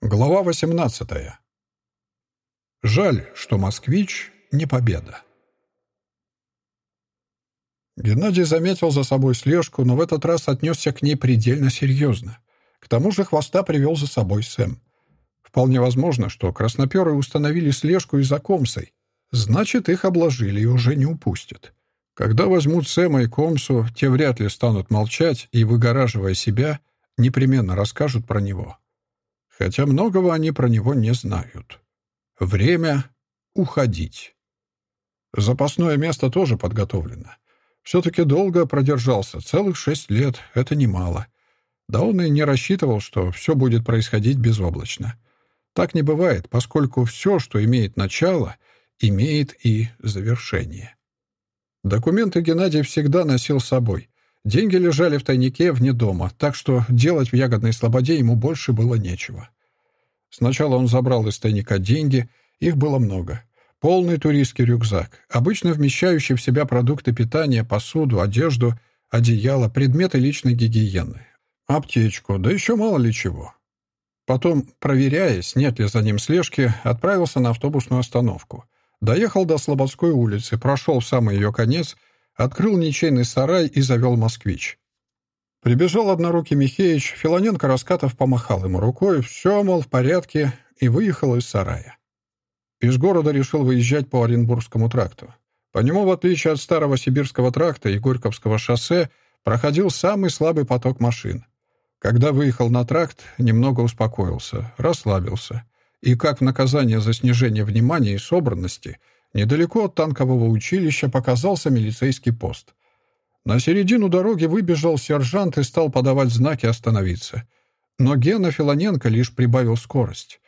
Глава 18. Жаль, что «Москвич» — не победа. Геннадий заметил за собой слежку, но в этот раз отнесся к ней предельно серьезно. К тому же хвоста привел за собой Сэм. Вполне возможно, что красноперы установили слежку и за Комсой. Значит, их обложили и уже не упустят. Когда возьмут Сэма и Комсу, те вряд ли станут молчать и, выгораживая себя, непременно расскажут про него хотя многого они про него не знают. Время уходить. Запасное место тоже подготовлено. Все-таки долго продержался, целых шесть лет, это немало. Да он и не рассчитывал, что все будет происходить безоблачно. Так не бывает, поскольку все, что имеет начало, имеет и завершение. Документы Геннадий всегда носил с собой. Деньги лежали в тайнике вне дома, так что делать в Ягодной Слободе ему больше было нечего. Сначала он забрал из тайника деньги, их было много. Полный туристский рюкзак, обычно вмещающий в себя продукты питания, посуду, одежду, одеяло, предметы личной гигиены, аптечку, да еще мало ли чего. Потом, проверяя, нет ли за ним слежки, отправился на автобусную остановку. Доехал до Слободской улицы, прошел в самый ее конец, открыл ничейный сарай и завел москвич. Прибежал однорукий Михеич, Филоненко Раскатов помахал ему рукой, все, мол, в порядке, и выехал из сарая. Из города решил выезжать по Оренбургскому тракту. По нему, в отличие от старого сибирского тракта и Горьковского шоссе, проходил самый слабый поток машин. Когда выехал на тракт, немного успокоился, расслабился. И как в наказание за снижение внимания и собранности, недалеко от танкового училища показался милицейский пост. На середину дороги выбежал сержант и стал подавать знаки остановиться. Но Гена Филоненко лишь прибавил скорость.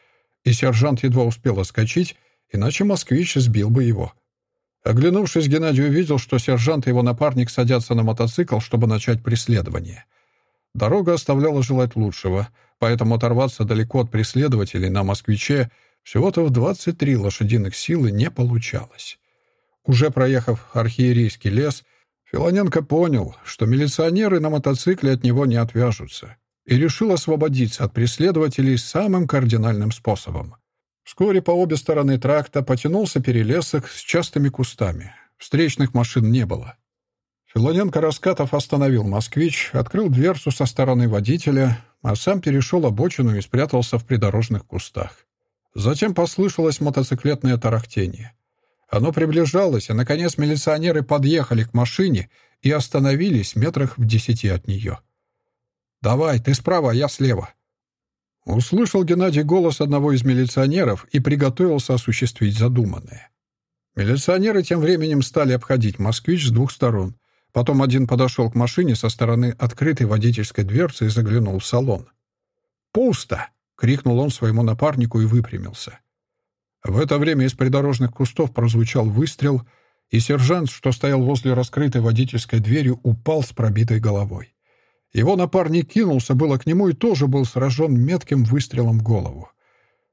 И сержант едва успел оскочить, иначе москвич сбил бы его. Оглянувшись, Геннадий увидел, что сержант и его напарник садятся на мотоцикл, чтобы начать преследование. Дорога оставляла желать лучшего, поэтому оторваться далеко от преследователей на «Москвиче» всего-то в 23 лошадиных силы не получалось. Уже проехав архиерейский лес, Филоненко понял, что милиционеры на мотоцикле от него не отвяжутся, и решил освободиться от преследователей самым кардинальным способом. Вскоре по обе стороны тракта потянулся перелесок с частыми кустами. Встречных машин не было. Филоненко Раскатов остановил «Москвич», открыл дверцу со стороны водителя, а сам перешел обочину и спрятался в придорожных кустах. Затем послышалось мотоциклетное тарахтение. Оно приближалось, и, наконец, милиционеры подъехали к машине и остановились метрах в десяти от нее. «Давай, ты справа, а я слева». Услышал Геннадий голос одного из милиционеров и приготовился осуществить задуманное. Милиционеры тем временем стали обходить «Москвич» с двух сторон. Потом один подошел к машине со стороны открытой водительской дверцы и заглянул в салон. «Пусто!» — крикнул он своему напарнику и выпрямился. В это время из придорожных кустов прозвучал выстрел, и сержант, что стоял возле раскрытой водительской двери, упал с пробитой головой. Его напарник кинулся было к нему и тоже был сражен метким выстрелом в голову.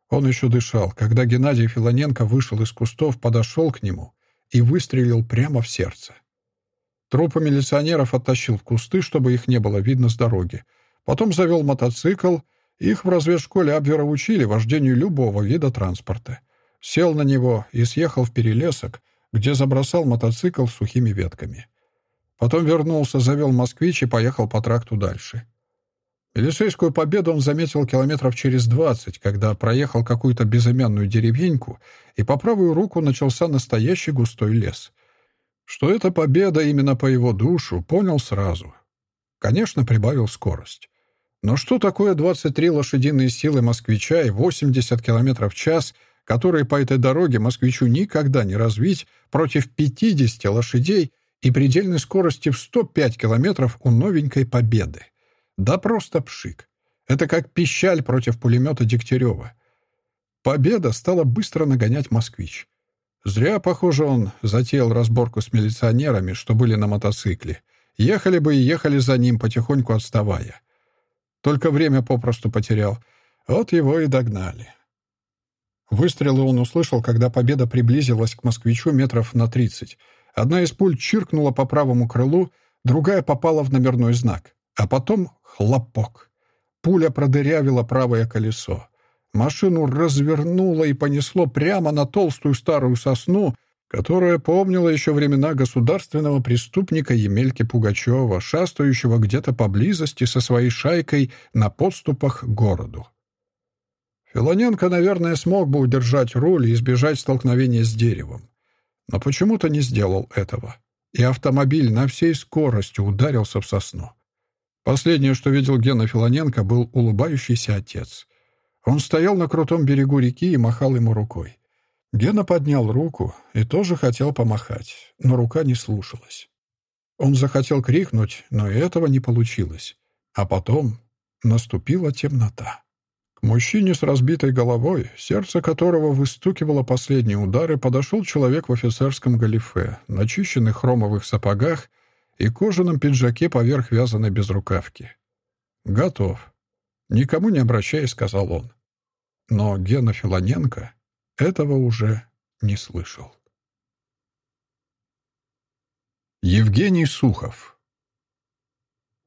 Он еще дышал, когда Геннадий Филоненко вышел из кустов, подошел к нему и выстрелил прямо в сердце. Трупы милиционеров оттащил в кусты, чтобы их не было видно с дороги. Потом завел мотоцикл. Их в разведшколе Абвера учили вождению любого вида транспорта сел на него и съехал в перелесок, где забросал мотоцикл сухими ветками. Потом вернулся, завел москвич и поехал по тракту дальше. Елисейскую победу он заметил километров через двадцать, когда проехал какую-то безымянную деревеньку, и по правую руку начался настоящий густой лес. Что это победа именно по его душу, понял сразу. Конечно, прибавил скорость. Но что такое 23 лошадиные силы москвича и 80 км в час — которые по этой дороге москвичу никогда не развить против 50 лошадей и предельной скорости в 105 километров у новенькой «Победы». Да просто пшик. Это как пищаль против пулемета Дегтярева. «Победа» стала быстро нагонять «Москвич». Зря, похоже, он затеял разборку с милиционерами, что были на мотоцикле. Ехали бы и ехали за ним, потихоньку отставая. Только время попросту потерял. Вот его и догнали. Выстрелы он услышал, когда победа приблизилась к москвичу метров на тридцать. Одна из пуль чиркнула по правому крылу, другая попала в номерной знак. А потом хлопок. Пуля продырявила правое колесо. Машину развернуло и понесло прямо на толстую старую сосну, которая помнила еще времена государственного преступника Емельки Пугачева, шастающего где-то поблизости со своей шайкой на подступах к городу. Филоненко, наверное, смог бы удержать руль и избежать столкновения с деревом. Но почему-то не сделал этого. И автомобиль на всей скорости ударился в сосну. Последнее, что видел Гена Филоненко, был улыбающийся отец. Он стоял на крутом берегу реки и махал ему рукой. Гена поднял руку и тоже хотел помахать, но рука не слушалась. Он захотел крикнуть, но и этого не получилось. А потом наступила темнота. К мужчине с разбитой головой, сердце которого выстукивало последние удары, подошел человек в офицерском галифе, начищенных хромовых сапогах и кожаном пиджаке поверх вязаной безрукавки. «Готов», — никому не обращаясь, сказал он. Но Гена Филоненко этого уже не слышал. Евгений Сухов.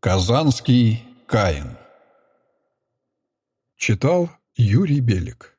Казанский Каин. Читал Юрий Белик